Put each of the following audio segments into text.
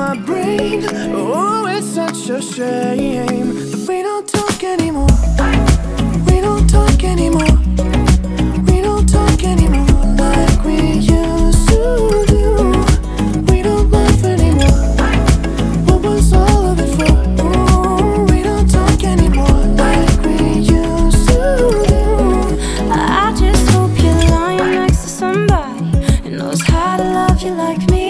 My brain. Oh, it's such a shame that we don't talk anymore. We don't talk anymore. We don't talk anymore like we used to do. We don't laugh anymore. What was all of it for? Ooh, we don't talk anymore like we used to do. I just hope you're lying next to somebody who knows how to love you like me.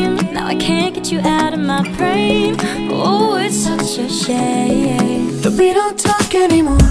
I can't get you out of my brain. Oh, it's such a shame. that we don't talk anymore.